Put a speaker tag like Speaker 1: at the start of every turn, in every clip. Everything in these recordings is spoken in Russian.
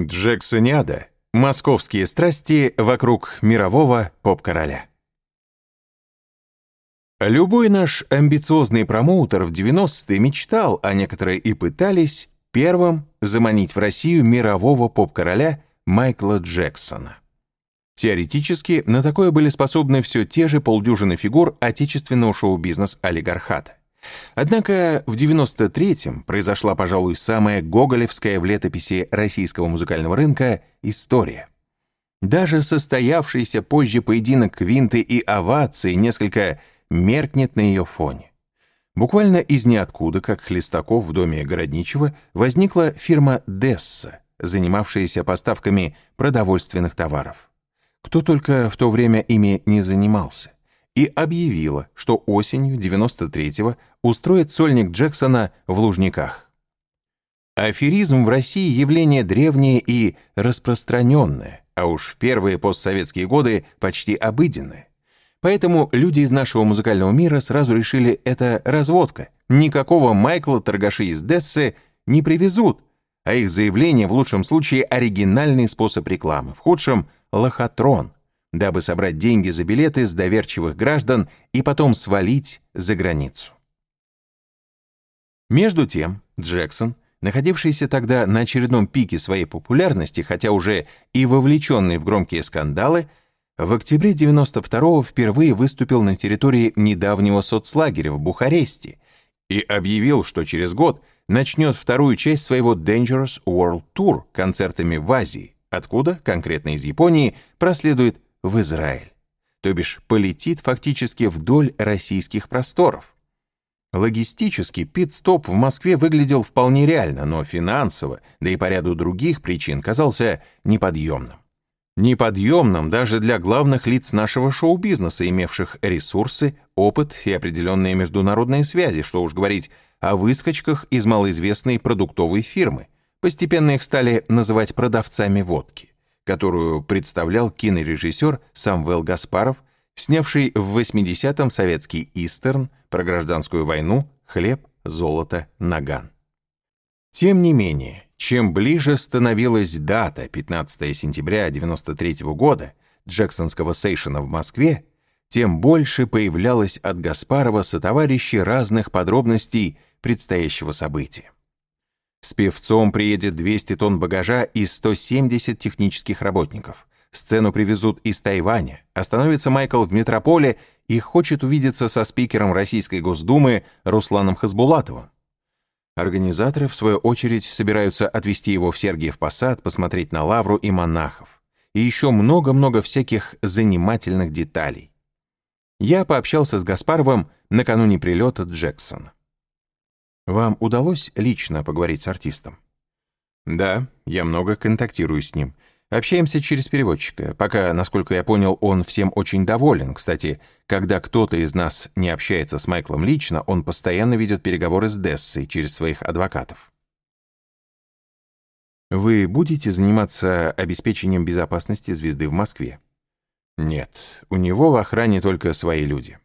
Speaker 1: Джексониада. Московские страсти вокруг мирового поп-короля. Любой наш амбициозный промоутер в 90-е мечтал, а некоторые и пытались, первым заманить в Россию мирового поп-короля Майкла Джексона. Теоретически на такое были способны все те же полдюжины фигур отечественного шоу-бизнес-олигархата. Однако в 93-м произошла, пожалуй, самая гоголевская в летописи российского музыкального рынка история. Даже состоявшийся позже поединок Квинты и овации несколько меркнет на ее фоне. Буквально из ниоткуда, как Хлестаков в доме Городничего, возникла фирма «Десса», занимавшаяся поставками продовольственных товаров. Кто только в то время ими не занимался и объявила, что осенью 93-го устроит сольник Джексона в Лужниках. Аферизм в России явление древнее и распространенное, а уж в первые постсоветские годы почти обыденное. Поэтому люди из нашего музыкального мира сразу решили, это разводка. Никакого Майкла торгаши из Дессы не привезут, а их заявление в лучшем случае оригинальный способ рекламы, в худшем — лохотрон — дабы собрать деньги за билеты с доверчивых граждан и потом свалить за границу. Между тем, Джексон, находившийся тогда на очередном пике своей популярности, хотя уже и вовлеченный в громкие скандалы, в октябре 92-го впервые выступил на территории недавнего соцлагеря в Бухаресте и объявил, что через год начнет вторую часть своего Dangerous World Tour концертами в Азии, откуда, конкретно из Японии, проследует в Израиль, то бишь полетит фактически вдоль российских просторов. Логистически пит-стоп в Москве выглядел вполне реально, но финансово, да и по ряду других причин, казался неподъемным. Неподъемным даже для главных лиц нашего шоу-бизнеса, имевших ресурсы, опыт и определенные международные связи, что уж говорить о выскочках из малоизвестной продуктовой фирмы. Постепенно их стали называть продавцами водки которую представлял кинорежиссер Самвел Гаспаров, снявший в 80-м советский «Истерн» про гражданскую войну «Хлеб, золото, наган». Тем не менее, чем ближе становилась дата 15 сентября 93 -го года Джексонского сейшена в Москве, тем больше появлялось от Гаспарова сотоварищей разных подробностей предстоящего события. С певцом приедет 200 тонн багажа и 170 технических работников. Сцену привезут из Тайваня. Остановится Майкл в метрополе и хочет увидеться со спикером Российской Госдумы Русланом Хасбулатовым. Организаторы, в свою очередь, собираются отвезти его в Сергиев Посад, посмотреть на Лавру и монахов. И еще много-много всяких занимательных деталей. Я пообщался с Гаспаровым накануне прилета Джексона. Вам удалось лично поговорить с артистом? Да, я много контактирую с ним. Общаемся через переводчика. Пока, насколько я понял, он всем очень доволен. Кстати, когда кто-то из нас не общается с Майклом лично, он постоянно ведет переговоры с Дессой через своих адвокатов. Вы будете заниматься обеспечением безопасности звезды в Москве? Нет, у него в охране только свои люди.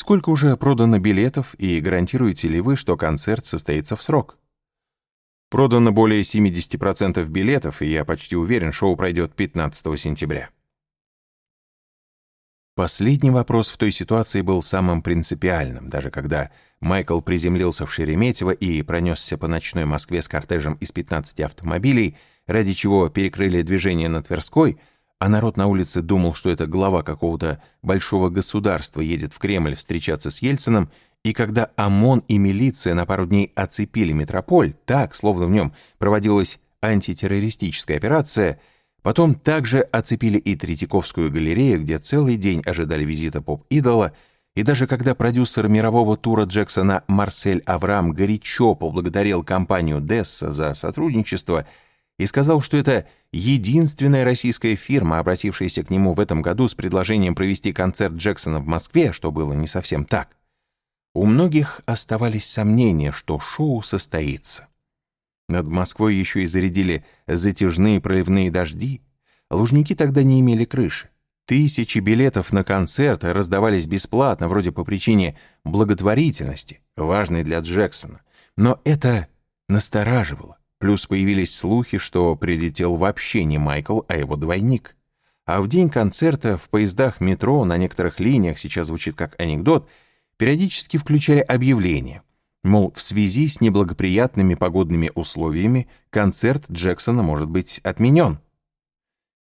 Speaker 1: Сколько уже продано билетов и гарантируете ли вы, что концерт состоится в срок? Продано более 70% билетов, и я почти уверен, шоу пройдет 15 сентября. Последний вопрос в той ситуации был самым принципиальным, даже когда Майкл приземлился в Шереметьево и пронесся по ночной Москве с кортежем из 15 автомобилей, ради чего перекрыли движение на Тверской — а народ на улице думал, что это глава какого-то большого государства едет в Кремль встречаться с Ельцином, и когда ОМОН и милиция на пару дней оцепили метрополь, так, словно в нем проводилась антитеррористическая операция, потом также оцепили и Третьяковскую галерею, где целый день ожидали визита поп-идола, и даже когда продюсер мирового тура Джексона Марсель Авраам горячо поблагодарил компанию Десса за сотрудничество – и сказал, что это единственная российская фирма, обратившаяся к нему в этом году с предложением провести концерт Джексона в Москве, что было не совсем так. У многих оставались сомнения, что шоу состоится. Над Москвой еще и зарядили затяжные проливные дожди. Лужники тогда не имели крыши. Тысячи билетов на концерт раздавались бесплатно, вроде по причине благотворительности, важной для Джексона. Но это настораживало. Плюс появились слухи, что прилетел вообще не Майкл, а его двойник. А в день концерта в поездах метро на некоторых линиях, сейчас звучит как анекдот, периодически включали объявление. Мол, в связи с неблагоприятными погодными условиями концерт Джексона может быть отменен.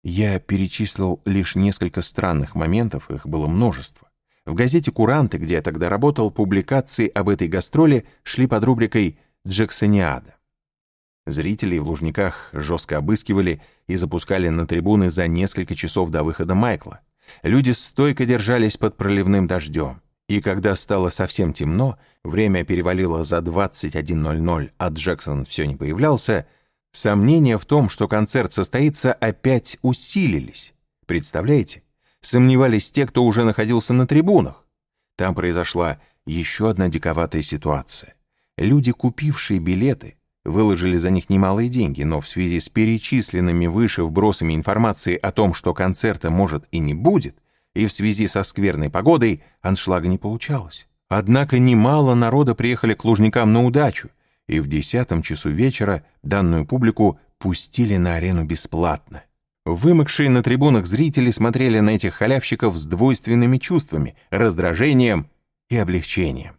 Speaker 1: Я перечислил лишь несколько странных моментов, их было множество. В газете «Куранты», где я тогда работал, публикации об этой гастроле шли под рубрикой «Джексониада». Зрителей в Лужниках жестко обыскивали и запускали на трибуны за несколько часов до выхода Майкла. Люди стойко держались под проливным дождем. И когда стало совсем темно, время перевалило за 21.00, а Джексон все не появлялся, сомнения в том, что концерт состоится, опять усилились. Представляете? Сомневались те, кто уже находился на трибунах. Там произошла еще одна диковатая ситуация. Люди, купившие билеты, выложили за них немалые деньги, но в связи с перечисленными выше вбросами информации о том, что концерта может и не будет, и в связи со скверной погодой аншлага не получалось. Однако немало народа приехали к Лужникам на удачу, и в десятом часу вечера данную публику пустили на арену бесплатно. Вымокшие на трибунах зрители смотрели на этих халявщиков с двойственными чувствами, раздражением и облегчением.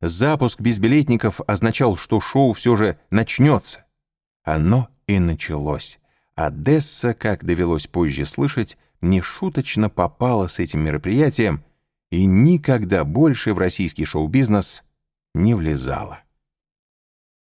Speaker 1: Запуск безбилетников означал, что шоу все же начнется. Оно и началось. Одесса, как довелось позже слышать, нешуточно попала с этим мероприятием и никогда больше в российский шоу-бизнес не влезала.